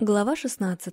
Глава 16.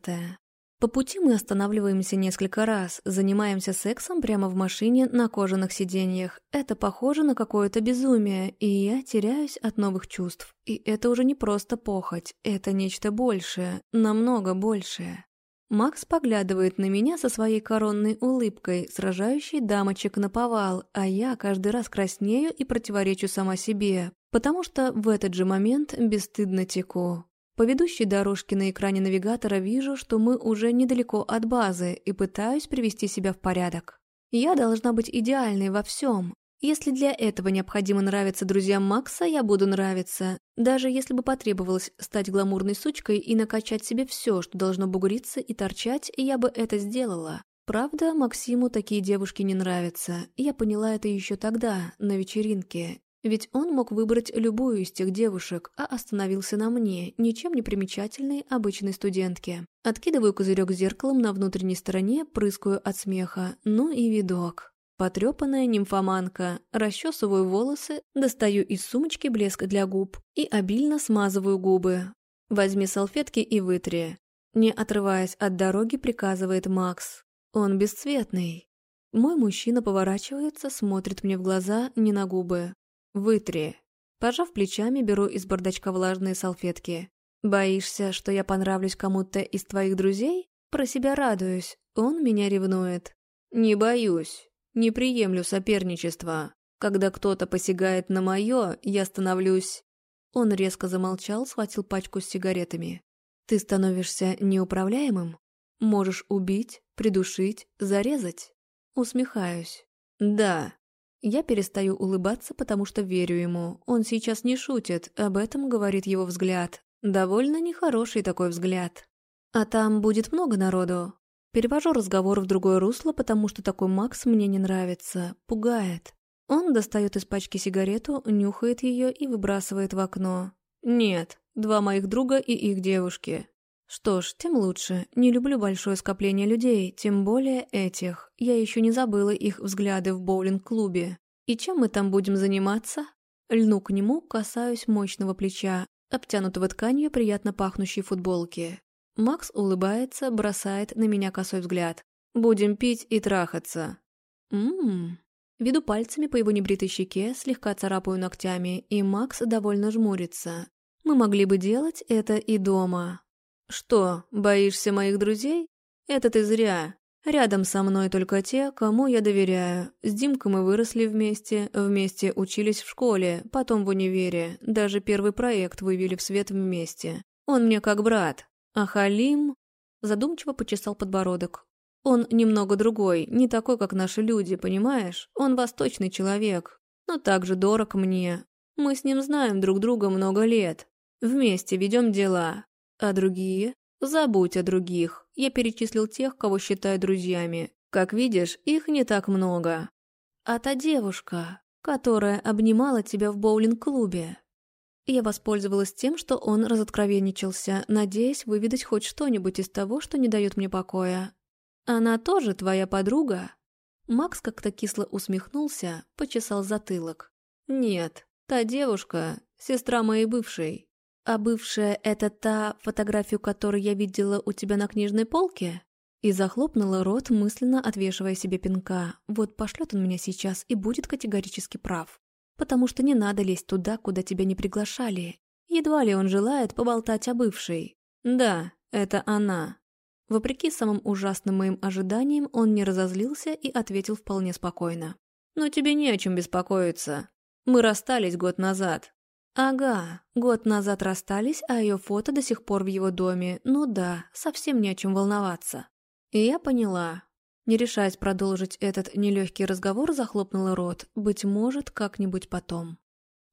По пути мы останавливаемся несколько раз, занимаемся сексом прямо в машине на кожаных сиденьях. Это похоже на какое-то безумие, и я теряюсь от новых чувств. И это уже не просто похоть, это нечто большее, намного большее. Макс поглядывает на меня со своей коронной улыбкой, сражающей дамочек на повал, а я каждый раз краснею и противоречу сама себе, потому что в этот же момент бесстыдно теку. По ведущей дорожке на экране навигатора вижу, что мы уже недалеко от базы и пытаюсь привести себя в порядок. Я должна быть идеальной во всем. Если для этого необходимо нравиться друзьям Макса, я буду нравиться. Даже если бы потребовалось стать гламурной сучкой и накачать себе все, что должно бугриться и торчать, я бы это сделала. Правда, Максиму такие девушки не нравятся. Я поняла это еще тогда, на вечеринке, ведь он мог выбрать любую из тех девушек, а остановился на мне, ничем не примечательной обычной студентке. Откидываю козырек зеркалом на внутренней стороне, прыскаю от смеха. Ну и видок. Потрепанная нимфоманка. Расчесываю волосы, достаю из сумочки блеск для губ и обильно смазываю губы. «Возьми салфетки и вытри». Не отрываясь от дороги, приказывает Макс. Он бесцветный. Мой мужчина поворачивается, смотрит мне в глаза, не на губы. «Вытри». Пожав плечами, беру из бардачка влажные салфетки. «Боишься, что я понравлюсь кому-то из твоих друзей?» Про себя радуюсь, он меня ревнует. «Не боюсь, не приемлю соперничества. Когда кто-то посягает на мое, я становлюсь...» Он резко замолчал, схватил пачку с сигаретами. «Ты становишься неуправляемым? Можешь убить, придушить, зарезать?» Усмехаюсь. «Да, я перестаю улыбаться, потому что верю ему. Он сейчас не шутит, об этом говорит его взгляд. Довольно нехороший такой взгляд. А там будет много народу. Перевожу разговор в другое русло, потому что такой Макс мне не нравится. Пугает. Он достает из пачки сигарету, нюхает ее и выбрасывает в окно. Нет, два моих друга и их девушки. Что ж, тем лучше. Не люблю большое скопление людей, тем более этих. Я еще не забыла их взгляды в боулинг-клубе. И чем мы там будем заниматься? Льну к нему, касаюсь мощного плеча, обтянутого тканью приятно пахнущей футболки. Макс улыбается, бросает на меня косой взгляд. «Будем пить и трахаться». «Ммм». Веду пальцами по его небритой щеке, слегка царапаю ногтями, и Макс довольно жмурится. Мы могли бы делать это и дома. «Что, боишься моих друзей? Это ты зря. Рядом со мной только те, кому я доверяю. С Димкой мы выросли вместе, вместе учились в школе, потом в универе. Даже первый проект вывели в свет вместе. Он мне как брат. А Халим...» Задумчиво почесал подбородок. «Он немного другой, не такой, как наши люди, понимаешь? Он восточный человек, но также дорог мне. Мы с ним знаем друг друга много лет. Вместе ведем дела. А другие? Забудь о других. Я перечислил тех, кого считаю друзьями. Как видишь, их не так много. А та девушка, которая обнимала тебя в боулинг-клубе. Я воспользовалась тем, что он разоткровенничался, надеясь выведать хоть что-нибудь из того, что не дает мне покоя. Она тоже твоя подруга? Макс как-то кисло усмехнулся, почесал затылок. Нет, та девушка — сестра моей бывшей. «А бывшая — это та, фотографию которой я видела у тебя на книжной полке?» И захлопнула рот, мысленно отвешивая себе пинка. Вот пошлет он меня сейчас и будет категорически прав. Потому что не надо лезть туда, куда тебя не приглашали. Едва ли он желает поболтать о бывшей. Да, это она. Вопреки самым ужасным моим ожиданиям, он не разозлился и ответил вполне спокойно. «Но тебе не о чем беспокоиться. Мы расстались год назад. Ага, год назад расстались, а ее фото до сих пор в его доме. Ну да, совсем не о чем волноваться. И я поняла. Не решаясь продолжить этот нелегкий разговор, захлопнула рот. Быть может, как-нибудь потом.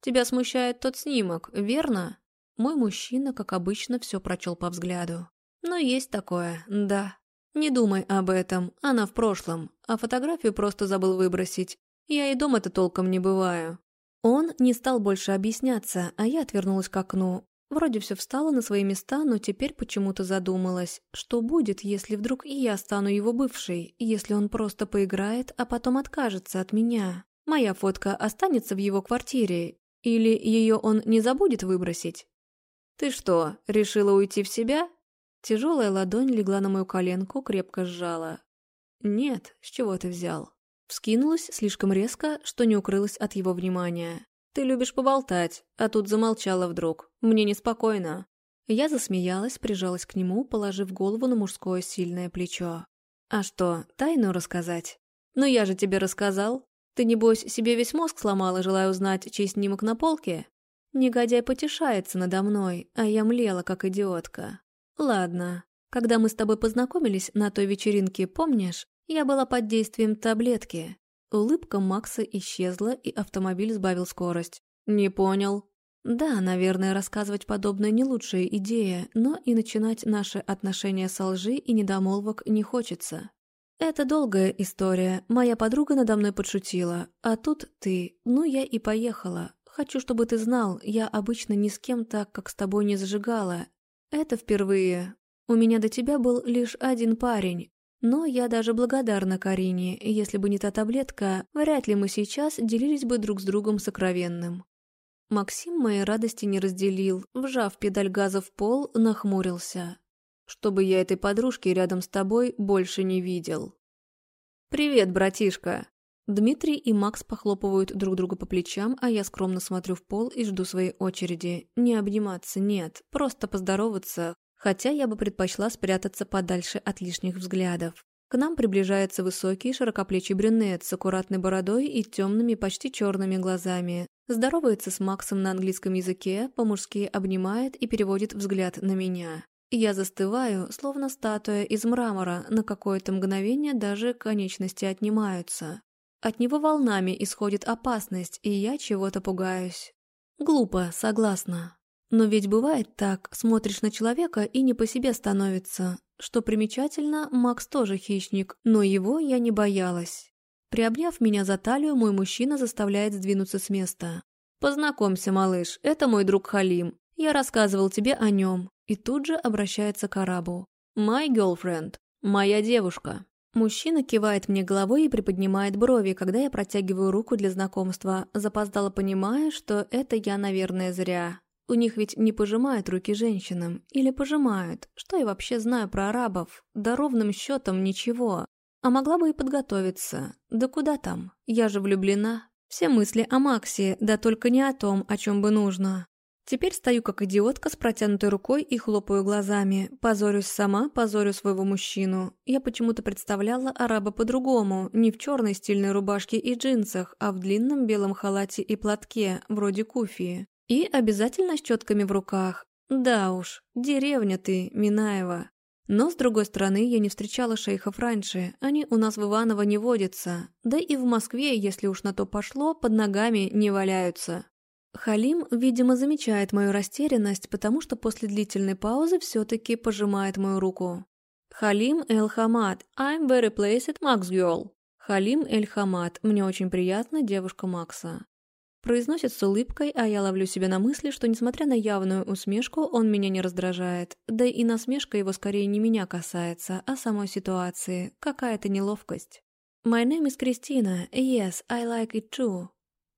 Тебя смущает тот снимок, верно? Мой мужчина, как обычно, все прочел по взгляду. Но есть такое, да. Не думай об этом, она в прошлом, а фотографию просто забыл выбросить. Я и дома-то толком не бываю. Он не стал больше объясняться, а я отвернулась к окну. Вроде все встало на свои места, но теперь почему-то задумалась, что будет, если вдруг и я стану его бывшей, если он просто поиграет, а потом откажется от меня. Моя фотка останется в его квартире, или ее он не забудет выбросить? «Ты что, решила уйти в себя?» Тяжелая ладонь легла на мою коленку, крепко сжала. «Нет, с чего ты взял?» Вскинулась слишком резко, что не укрылась от его внимания. «Ты любишь поболтать, а тут замолчала вдруг. Мне неспокойно». Я засмеялась, прижалась к нему, положив голову на мужское сильное плечо. «А что, тайну рассказать?» «Ну я же тебе рассказал. Ты, небось, себе весь мозг сломала, желая узнать, чей снимок на полке?» Негодяй потешается надо мной, а я млела, как идиотка. «Ладно, когда мы с тобой познакомились на той вечеринке, помнишь, я была под действием таблетки. Улыбка Макса исчезла, и автомобиль сбавил скорость. «Не понял». Да, наверное, рассказывать подобное не лучшая идея, но и начинать наши отношения со лжи и недомолвок не хочется. Это долгая история. Моя подруга надо мной подшутила. А тут ты. Ну, я и поехала. Хочу, чтобы ты знал, я обычно ни с кем так, как с тобой не зажигала. Это впервые. У меня до тебя был лишь один парень, но я даже благодарна Карине, если бы не та таблетка, вряд ли мы сейчас делились бы друг с другом сокровенным. Максим моей радости не разделил, вжав педаль газа в пол, нахмурился. «Чтобы я этой подружки рядом с тобой больше не видел». «Привет, братишка!» Дмитрий и Макс похлопывают друг друга по плечам, а я скромно смотрю в пол и жду своей очереди. Не обниматься, нет, просто поздороваться, хотя я бы предпочла спрятаться подальше от лишних взглядов. К нам приближается высокий, широкоплечий брюнет с аккуратной бородой и темными, почти черными глазами. Здоровается с Максом на английском языке, по-мужски обнимает и переводит взгляд на меня. Я застываю, словно статуя из мрамора, на какое-то мгновение даже конечности отнимаются. От него волнами исходит опасность, и я чего-то пугаюсь. Глупо, согласна. Но ведь бывает так, смотришь на человека и не по себе становится. Что примечательно, Макс тоже хищник, но его я не боялась. Приобняв меня за талию, мой мужчина заставляет сдвинуться с места. «Познакомься, малыш, это мой друг Халим. Я рассказывал тебе о нем». И тут же обращается к арабу. «My girlfriend. Моя девушка». Мужчина кивает мне головой и приподнимает брови, когда я протягиваю руку для знакомства, запоздало понимая, что это я, наверное, зря. У них ведь не пожимают руки женщинам. Или пожимают. Что я вообще знаю про арабов? Да ровным счетом ничего. А могла бы и подготовиться. Да куда там? Я же влюблена. Все мысли о Максе, да только не о том, о чем бы нужно. Теперь стою как идиотка с протянутой рукой и хлопаю глазами. Позорюсь сама, позорю своего мужчину. Я почему-то представляла араба по-другому, не в черной стильной рубашке и джинсах, а в длинном белом халате и платке, вроде куфии. И обязательно с четками в руках. Да уж, деревня ты, Минаева. Но, с другой стороны, я не встречала шейхов раньше, они у нас в Иваново не водятся. Да и в Москве, если уж на то пошло, под ногами не валяются. Халим, видимо, замечает мою растерянность, потому что после длительной паузы все-таки пожимает мою руку. Халим Эль-Хамад, I'm very pleased, Max girl. Халим Эль-Хамад, мне очень приятно, девушка Макса. Произносит с улыбкой, а я ловлю себя на мысли, что, несмотря на явную усмешку, он меня не раздражает. Да и насмешка его скорее не меня касается, а самой ситуации. Какая-то неловкость. My name is Кристина. Yes, I like it too.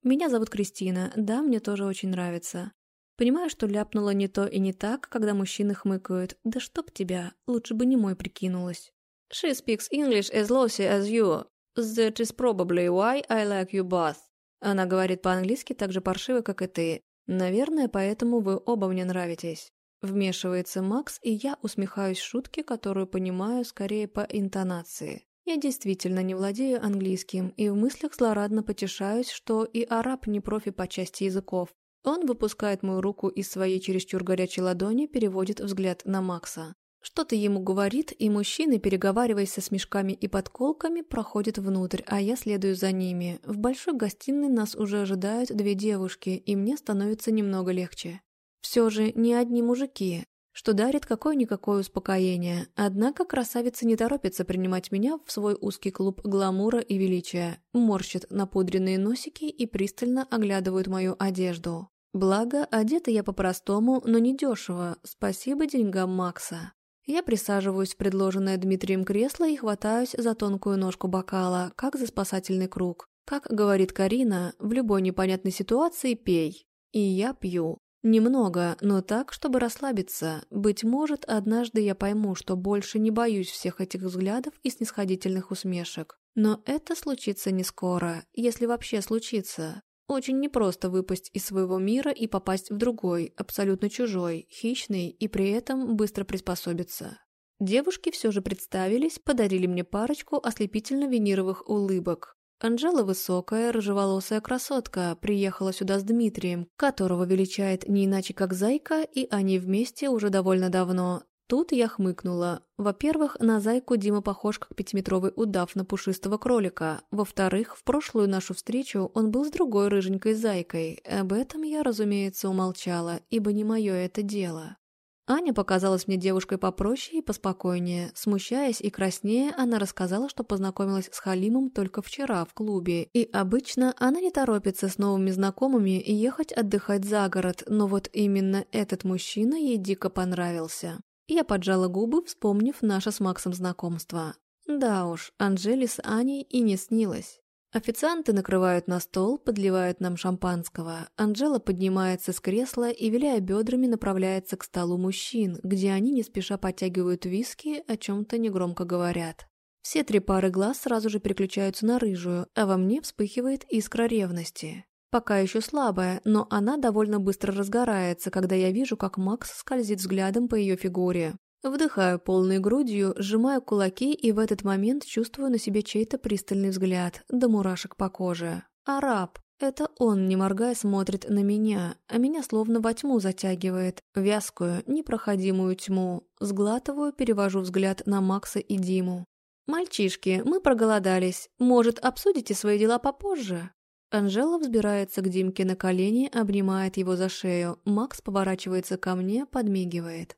Меня зовут Кристина. Да, мне тоже очень нравится. Понимаю, что ляпнула не то и не так, когда мужчины хмыкают. Да чтоб тебя, лучше бы не мой прикинулась. She speaks English as lousy as you. That is probably why I like you both. Она говорит по-английски так же паршиво, как и ты. Наверное, поэтому вы оба мне нравитесь. Вмешивается Макс, и я усмехаюсь шутке, которую понимаю скорее по интонации. Я действительно не владею английским, и в мыслях злорадно потешаюсь, что и араб не профи по части языков. Он выпускает мою руку из своей чересчур горячей ладони, переводит взгляд на Макса. Что-то ему говорит, и мужчины, переговариваясь со смешками и подколками, проходят внутрь, а я следую за ними. В большой гостиной нас уже ожидают две девушки, и мне становится немного легче. Все же не одни мужики, что дарит какое-никакое успокоение. Однако красавица не торопится принимать меня в свой узкий клуб гламура и величия, морщит напудренные носики и пристально оглядывают мою одежду. Благо, одета я по-простому, но не дешево, спасибо деньгам Макса. Я присаживаюсь в предложенное Дмитрием кресло и хватаюсь за тонкую ножку бокала, как за спасательный круг. Как говорит Карина, в любой непонятной ситуации пей. И я пью. Немного, но так, чтобы расслабиться. Быть может, однажды я пойму, что больше не боюсь всех этих взглядов и снисходительных усмешек. Но это случится не скоро, если вообще случится. Очень непросто выпасть из своего мира и попасть в другой, абсолютно чужой, хищный и при этом быстро приспособиться. Девушки все же представились, подарили мне парочку ослепительно-винировых улыбок. Анжела высокая, рыжеволосая красотка, приехала сюда с Дмитрием, которого величает не иначе как Зайка, и они вместе уже довольно давно. Тут я хмыкнула. Во-первых, на Зайку Дима похож как пятиметровый удав на пушистого кролика. Во-вторых, в прошлую нашу встречу он был с другой рыженькой Зайкой. Об этом я, разумеется, умолчала, ибо не мое это дело. Аня показалась мне девушкой попроще и поспокойнее. Смущаясь и краснея, она рассказала, что познакомилась с Халимом только вчера в клубе, и обычно она не торопится с новыми знакомыми и ехать отдыхать за город, но вот именно этот мужчина ей дико понравился. Я поджала губы, вспомнив наше с Максом знакомство. Да уж, Анжели с Аней и не снилось. Официанты накрывают на стол, подливают нам шампанского. Анжела поднимается с кресла и, виляя бедрами, направляется к столу мужчин, где они не спеша подтягивают виски, о чем-то негромко говорят. Все три пары глаз сразу же переключаются на рыжую, а во мне вспыхивает искра ревности. Пока еще слабая, но она довольно быстро разгорается, когда я вижу, как Макс скользит взглядом по ее фигуре. Вдыхаю полной грудью, сжимаю кулаки и в этот момент чувствую на себе чей-то пристальный взгляд, до мурашек по коже. Араб. Это он, не моргая, смотрит на меня, а меня словно во тьму затягивает, вязкую, непроходимую тьму. Сглатываю, перевожу взгляд на Макса и Диму. «Мальчишки, мы проголодались. Может, обсудите свои дела попозже?» Анжела взбирается к Димке на колени, обнимает его за шею. Макс поворачивается ко мне, подмигивает.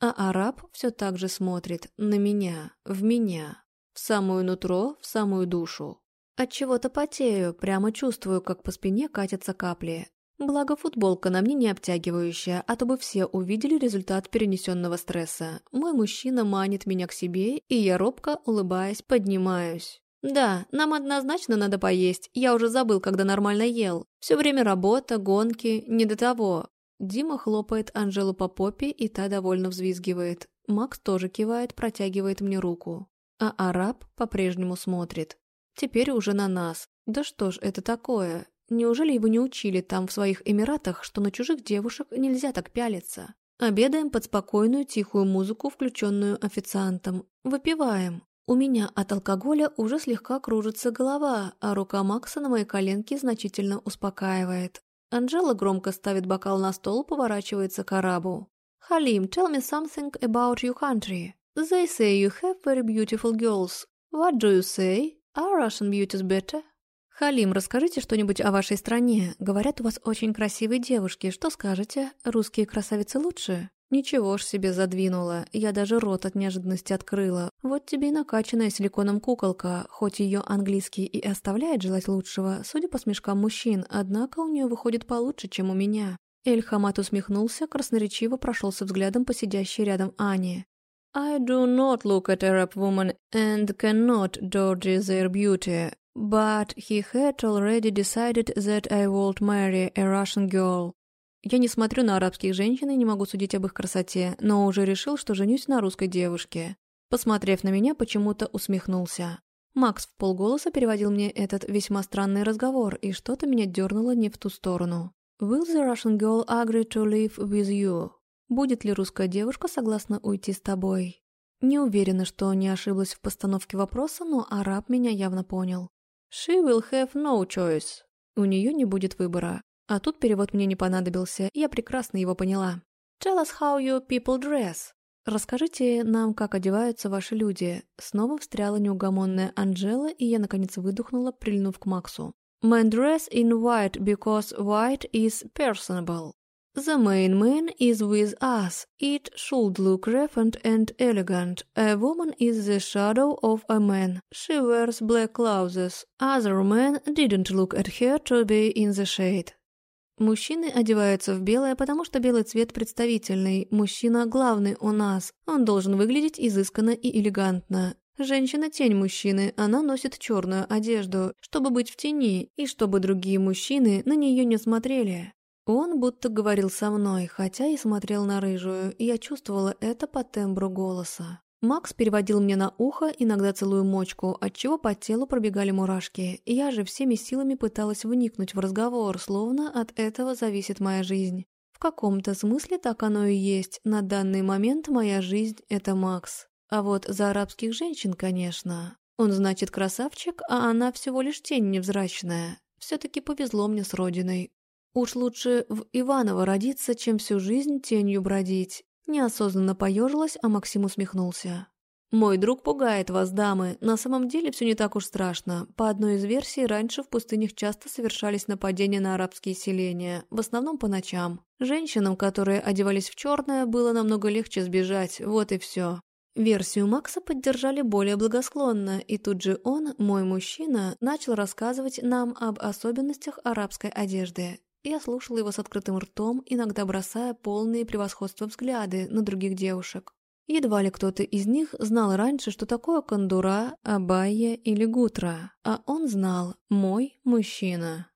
А араб все так же смотрит на меня, в меня, в самую нутро, в самую душу. От чего-то потею, прямо чувствую, как по спине катятся капли. Благо футболка на мне не обтягивающая, а то бы все увидели результат перенесенного стресса. Мой мужчина манит меня к себе, и я робко, улыбаясь, поднимаюсь. «Да, нам однозначно надо поесть. Я уже забыл, когда нормально ел. Все время работа, гонки, не до того. Дима хлопает Анжелу по попе, и та довольно взвизгивает. Макс тоже кивает, протягивает мне руку. А араб по-прежнему смотрит. Теперь уже на нас. Да что ж это такое? Неужели его не учили там в своих Эмиратах, что на чужих девушек нельзя так пялиться? Обедаем под спокойную тихую музыку, включенную официантом. Выпиваем. У меня от алкоголя уже слегка кружится голова, а рука Макса на моей коленке значительно успокаивает. Анжела громко ставит бокал на стол, поворачивается к арабу. «Халим, tell me something about your country. They say you have very beautiful girls. What do you say? Are Russian beauties better?» «Халим, расскажите что-нибудь о вашей стране. Говорят, у вас очень красивые девушки. Что скажете? Русские красавицы лучше?» Ничего ж себе задвинула, я даже рот от неожиданности открыла. Вот тебе и накачанная силиконом куколка, хоть ее английский и оставляет желать лучшего, судя по смешкам мужчин, однако у нее выходит получше, чем у меня. Эль Хамат усмехнулся, красноречиво прошелся взглядом по сидящей рядом Ане. I do not look at Arab women and cannot dodge their beauty, but he had already decided that I would marry a Russian girl. Я не смотрю на арабских женщин и не могу судить об их красоте, но уже решил, что женюсь на русской девушке. Посмотрев на меня, почему-то усмехнулся. Макс в полголоса переводил мне этот весьма странный разговор, и что-то меня дернуло не в ту сторону. «Will the Russian girl agree to live with you?» «Будет ли русская девушка согласна уйти с тобой?» Не уверена, что не ошиблась в постановке вопроса, но араб меня явно понял. «She will have no choice». У нее не будет выбора. А тут перевод мне не понадобился, я прекрасно его поняла. «Tell us how your people dress». «Расскажите нам, как одеваются ваши люди». Снова встряла неугомонная Анжела, и я, наконец, выдохнула, прильнув к Максу. «Men dress in white because white is personable. The main man is with us. It should look refined and elegant. A woman is the shadow of a man. She wears black clothes. Other men didn't look at her to be in the shade. Мужчины одеваются в белое, потому что белый цвет представительный. Мужчина главный у нас. Он должен выглядеть изысканно и элегантно. Женщина – тень мужчины, она носит черную одежду, чтобы быть в тени, и чтобы другие мужчины на нее не смотрели. Он будто говорил со мной, хотя и смотрел на рыжую, и я чувствовала это по тембру голоса. Макс переводил мне на ухо, иногда целую мочку, отчего по телу пробегали мурашки. Я же всеми силами пыталась вникнуть в разговор, словно от этого зависит моя жизнь. В каком-то смысле так оно и есть. На данный момент моя жизнь — это Макс. А вот за арабских женщин, конечно. Он, значит, красавчик, а она всего лишь тень невзрачная. Все-таки повезло мне с родиной. Уж лучше в Иваново родиться, чем всю жизнь тенью бродить. Неосознанно поежилась, а Максим усмехнулся. «Мой друг пугает вас, дамы. На самом деле все не так уж страшно. По одной из версий, раньше в пустынях часто совершались нападения на арабские селения, в основном по ночам. Женщинам, которые одевались в черное, было намного легче сбежать, вот и все. Версию Макса поддержали более благосклонно, и тут же он, мой мужчина, начал рассказывать нам об особенностях арабской одежды. Я слушала его с открытым ртом, иногда бросая полные превосходства взгляды на других девушек. Едва ли кто-то из них знал раньше, что такое кондура, абайя или гутра, а он знал «мой мужчина».